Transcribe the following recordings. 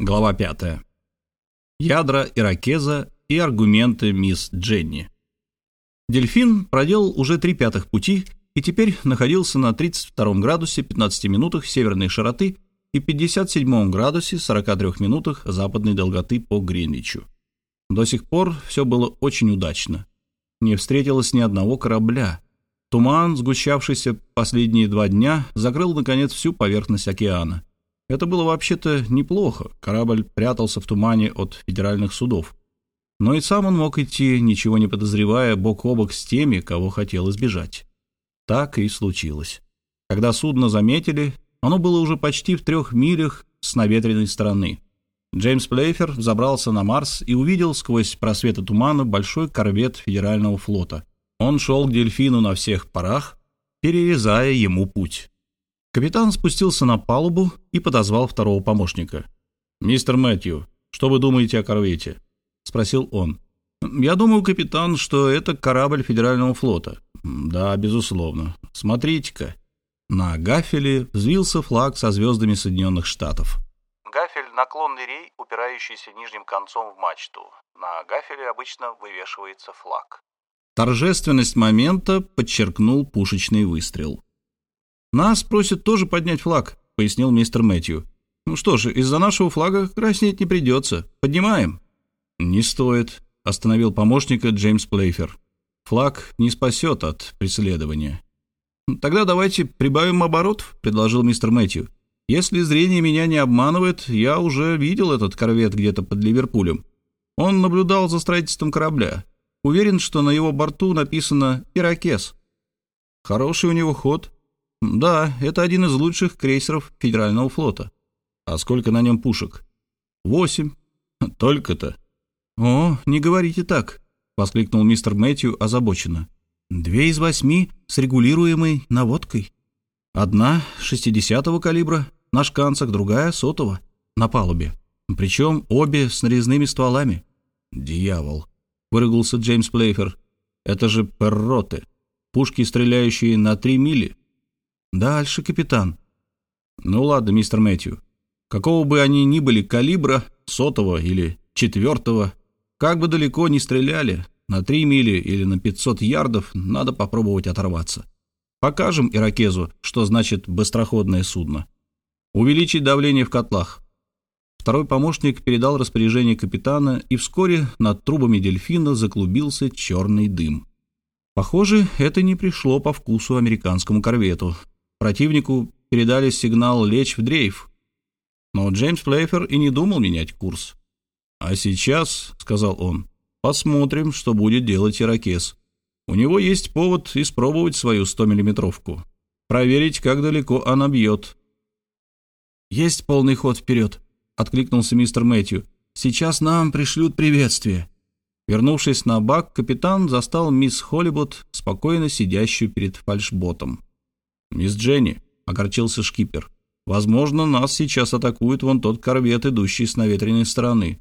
Глава 5. Ядра иракеза и аргументы мисс Дженни. Дельфин проделал уже три пятых пути и теперь находился на 32 градусе 15 минутах северной широты и 57 градусе 43 минутах западной долготы по Гринвичу. До сих пор все было очень удачно. Не встретилось ни одного корабля. Туман, сгущавшийся последние два дня, закрыл, наконец, всю поверхность океана. Это было вообще-то неплохо. Корабль прятался в тумане от федеральных судов. Но и сам он мог идти, ничего не подозревая, бок о бок с теми, кого хотел избежать. Так и случилось. Когда судно заметили, оно было уже почти в трех милях с наветренной стороны. Джеймс Плейфер забрался на Марс и увидел сквозь просветы тумана большой корвет Федерального флота. Он шел к дельфину на всех парах, перерезая ему путь. Капитан спустился на палубу и подозвал второго помощника. «Мистер Мэтью, что вы думаете о корвете?» — спросил он. «Я думаю, капитан, что это корабль Федерального флота». «Да, безусловно. Смотрите-ка». На гафеле взвился флаг со звездами Соединенных Штатов. Гафель – наклонный рей, упирающийся нижним концом в мачту. На гафеле обычно вывешивается флаг. Торжественность момента подчеркнул пушечный выстрел. «Нас просят тоже поднять флаг», — пояснил мистер Мэтью. «Ну что ж, из-за нашего флага краснеть не придется. Поднимаем». «Не стоит», — остановил помощника Джеймс Плейфер. «Флаг не спасет от преследования». «Тогда давайте прибавим оборотов», — предложил мистер Мэтью. «Если зрение меня не обманывает, я уже видел этот корвет где-то под Ливерпулем. Он наблюдал за строительством корабля. Уверен, что на его борту написано «Иракес». Хороший у него ход, да, это один из лучших крейсеров Федерального флота. А сколько на нем пушек? Восемь. Только-то. О, не говорите так, воскликнул мистер Мэтью озабоченно. Две из восьми с регулируемой наводкой. Одна шестидесятого калибра на шканцах, другая сотого на палубе. Причем обе с нарезными стволами. Дьявол, выругался Джеймс Плейфер. Это же перроты. Пушки, стреляющие на три мили. «Дальше, капитан». «Ну ладно, мистер Мэтью. Какого бы они ни были калибра, сотого или четвертого, как бы далеко ни стреляли, на три мили или на 500 ярдов, надо попробовать оторваться. Покажем Иракезу, что значит быстроходное судно. Увеличить давление в котлах». Второй помощник передал распоряжение капитана, и вскоре над трубами дельфина заклубился черный дым. Похоже, это не пришло по вкусу американскому корвету, Противнику передали сигнал лечь в дрейф. Но Джеймс Плейфер и не думал менять курс. «А сейчас», — сказал он, — «посмотрим, что будет делать Иракес. У него есть повод испробовать свою 100-миллиметровку. Проверить, как далеко она бьет». «Есть полный ход вперед», — откликнулся мистер Мэтью. «Сейчас нам пришлют приветствие». Вернувшись на бак, капитан застал мисс Холлибуд, спокойно сидящую перед фальшботом. «Мисс Дженни», — огорчился шкипер, — «возможно, нас сейчас атакует вон тот корвет, идущий с наветренной стороны.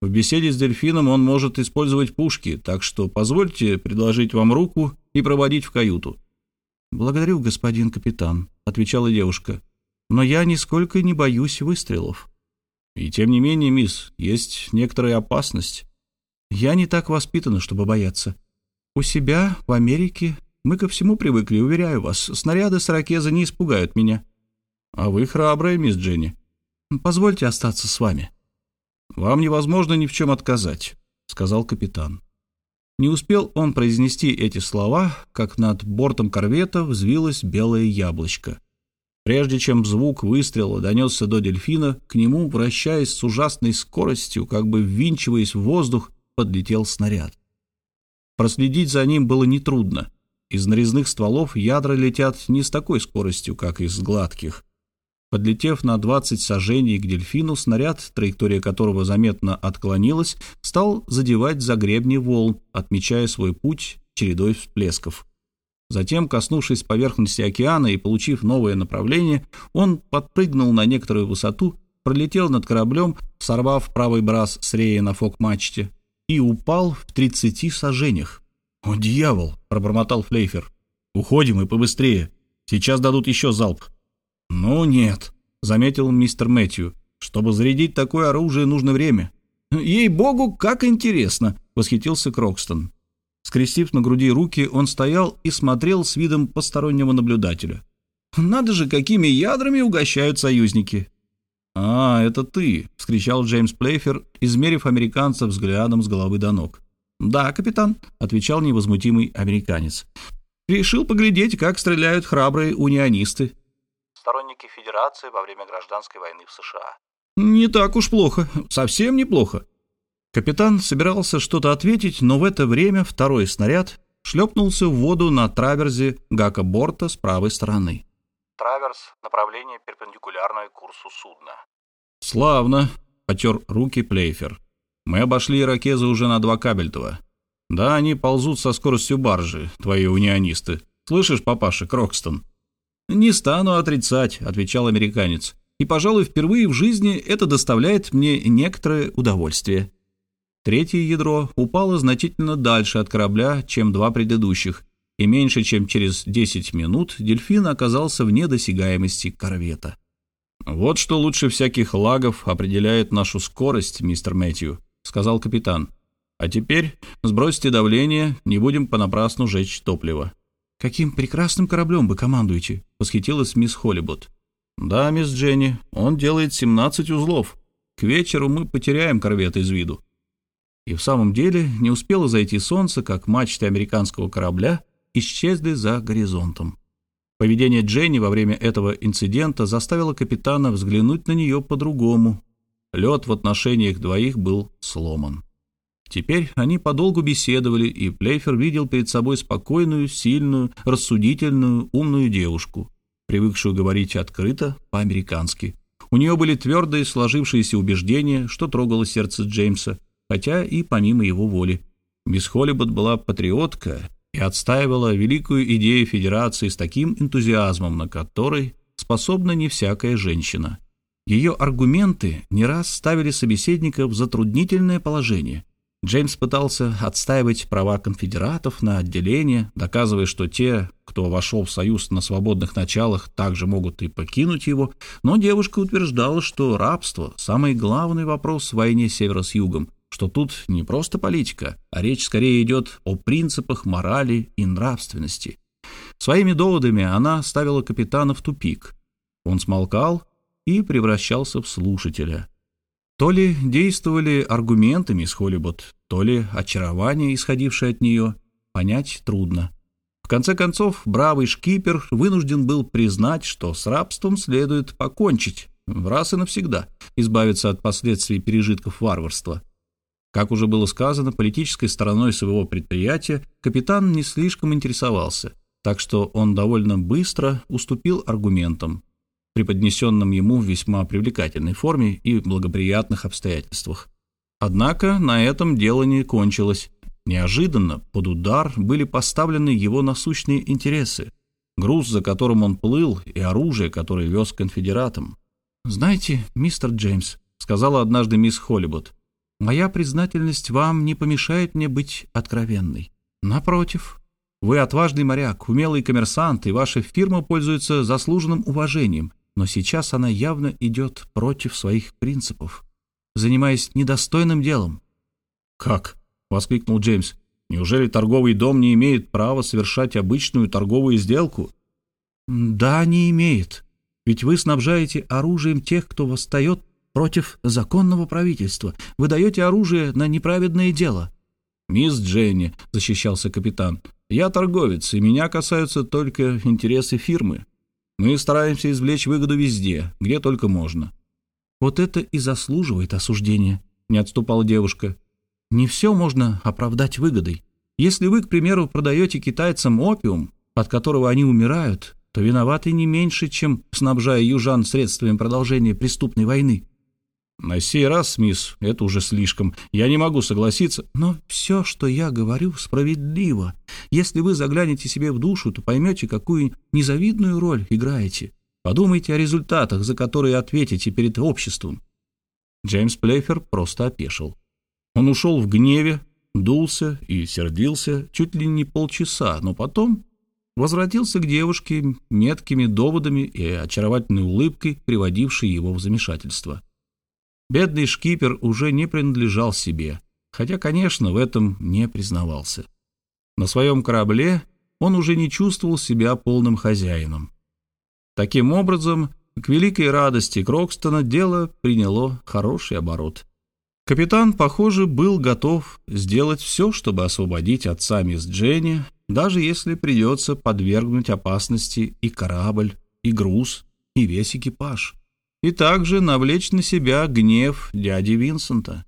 В беседе с дельфином он может использовать пушки, так что позвольте предложить вам руку и проводить в каюту». «Благодарю, господин капитан», — отвечала девушка, — «но я нисколько не боюсь выстрелов». «И тем не менее, мисс, есть некоторая опасность». «Я не так воспитана, чтобы бояться. У себя, в Америке, мы ко всему привыкли, уверяю вас. Снаряды с ракеза не испугают меня. А вы храбрая, мисс Дженни. Позвольте остаться с вами. Вам невозможно ни в чем отказать, сказал капитан. Не успел он произнести эти слова, как над бортом корвета взвилось белое яблочко. Прежде чем звук выстрела донесся до дельфина, к нему, вращаясь с ужасной скоростью, как бы ввинчиваясь в воздух, подлетел снаряд. Проследить за ним было нетрудно. Из нарезных стволов ядра летят не с такой скоростью, как из гладких. Подлетев на 20 сажений к дельфину, снаряд, траектория которого заметно отклонилась, стал задевать за гребни волн, отмечая свой путь чередой всплесков. Затем, коснувшись поверхности океана и получив новое направление, он подпрыгнул на некоторую высоту, пролетел над кораблем, сорвав правый брас с рея на фок-мачте, и упал в 30 сажениях. «О, дьявол!» — пробормотал Флейфер. «Уходим и побыстрее. Сейчас дадут еще залп». «Ну нет», — заметил мистер Мэтью. Чтобы зарядить такое оружие, нужно время. Ей-богу, как интересно, восхитился Крокстон. Скрестив на груди руки, он стоял и смотрел с видом постороннего наблюдателя. «Надо же, какими ядрами угощают союзники!» «А, это ты!» — вскричал Джеймс Плейфер, измерив американца взглядом с головы до ног. «Да, капитан», — отвечал невозмутимый американец. «Решил поглядеть, как стреляют храбрые унионисты». Сторонники Федерации во время гражданской войны в США. «Не так уж плохо, совсем неплохо». Капитан собирался что-то ответить, но в это время второй снаряд шлепнулся в воду на траверзе Гака-борта с правой стороны. Траверс — направление перпендикулярное курсу судна. «Славно», — потер руки Плейфер. «Мы обошли иракезы уже на два кабельтова. Да, они ползут со скоростью баржи, твои унионисты. Слышишь, папаша Крокстон?» «Не стану отрицать», — отвечал американец. «И, пожалуй, впервые в жизни это доставляет мне некоторое удовольствие». Третье ядро упало значительно дальше от корабля, чем два предыдущих, и меньше чем через 10 минут дельфин оказался вне досягаемости корвета. «Вот что лучше всяких лагов определяет нашу скорость, мистер Мэтью», — сказал капитан. «А теперь сбросьте давление, не будем понапрасну жечь топливо». «Каким прекрасным кораблем вы командуете?» — восхитилась мисс Холлибот. «Да, мисс Дженни, он делает 17 узлов. К вечеру мы потеряем корвет из виду». И в самом деле не успело зайти солнце, как мачты американского корабля исчезли за горизонтом. Поведение Дженни во время этого инцидента заставило капитана взглянуть на нее по-другому. Лед в отношениях двоих был сломан. Теперь они подолгу беседовали, и Плейфер видел перед собой спокойную, сильную, рассудительную, умную девушку, привыкшую говорить открыто, по-американски. У нее были твердые сложившиеся убеждения, что трогало сердце Джеймса, хотя и помимо его воли. Мисс Холлибот была патриотка и отстаивала великую идею Федерации с таким энтузиазмом, на который способна не всякая женщина. Ее аргументы не раз ставили собеседника в затруднительное положение. Джеймс пытался отстаивать права конфедератов на отделение, доказывая, что те, кто вошел в Союз на свободных началах, также могут и покинуть его, но девушка утверждала, что рабство – самый главный вопрос в войне севера с югом, что тут не просто политика, а речь скорее идет о принципах морали и нравственности. Своими доводами она ставила капитана в тупик. Он смолкал и превращался в слушателя. То ли действовали аргументами с Холлибот, то ли очарование, исходившее от нее, понять трудно. В конце концов, бравый шкипер вынужден был признать, что с рабством следует покончить, раз и навсегда, избавиться от последствий пережитков варварства – как уже было сказано, политической стороной своего предприятия капитан не слишком интересовался, так что он довольно быстро уступил аргументам, преподнесенным ему в весьма привлекательной форме и благоприятных обстоятельствах. Однако на этом дело не кончилось. Неожиданно под удар были поставлены его насущные интересы, груз, за которым он плыл, и оружие, которое вез конфедератам. «Знаете, мистер Джеймс», — сказала однажды мисс Холлибот, Моя признательность вам не помешает мне быть откровенной. Напротив, вы отважный моряк, умелый коммерсант, и ваша фирма пользуется заслуженным уважением, но сейчас она явно идет против своих принципов, занимаясь недостойным делом. «Как?» — воскликнул Джеймс. «Неужели торговый дом не имеет права совершать обычную торговую сделку?» «Да, не имеет. Ведь вы снабжаете оружием тех, кто восстает против законного правительства. Вы даете оружие на неправедное дело». «Мисс Дженни», — защищался капитан, — «я торговец, и меня касаются только интересы фирмы. Мы стараемся извлечь выгоду везде, где только можно». «Вот это и заслуживает осуждения», — не отступала девушка. «Не все можно оправдать выгодой. Если вы, к примеру, продаете китайцам опиум, от которого они умирают, то виноваты не меньше, чем снабжая южан средствами продолжения преступной войны. На сей раз, мисс, это уже слишком. Я не могу согласиться. Но все, что я говорю, справедливо. Если вы заглянете себе в душу, то поймете, какую незавидную роль играете. Подумайте о результатах, за которые ответите перед обществом. Джеймс Плейфер просто опешил. Он ушел в гневе, дулся и сердился чуть ли не полчаса, но потом возвратился к девушке меткими доводами и очаровательной улыбкой, приводившей его в замешательство. Бедный шкипер уже не принадлежал себе, хотя, конечно, в этом не признавался. На своем корабле он уже не чувствовал себя полным хозяином. Таким образом, к великой радости Крокстона дело приняло хороший оборот. Капитан, похоже, был готов сделать все, чтобы освободить отца мисс Дженни, даже если придется подвергнуть опасности и корабль, и груз, и весь экипаж, и также навлечь на себя гнев дяди Винсента.